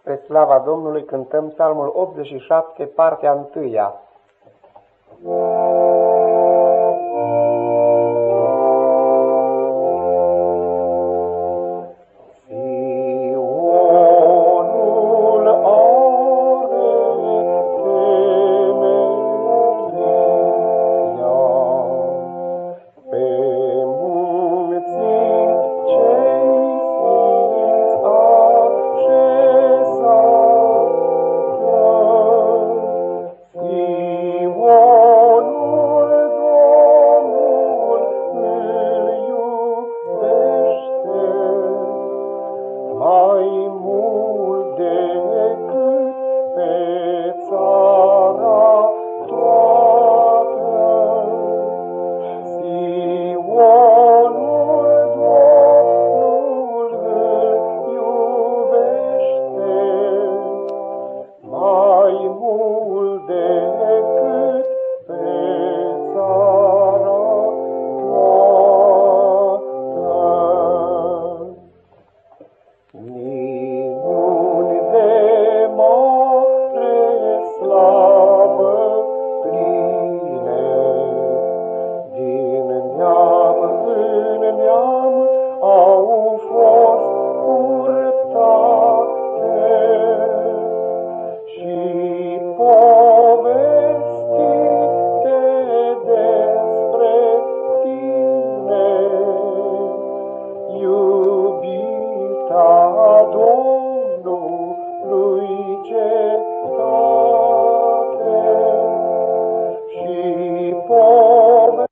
Spre slava Domnului cântăm psalmul 87, partea întâia. mai mult decât pe țara toată. Sionul Domnul îl iubește mai mult decât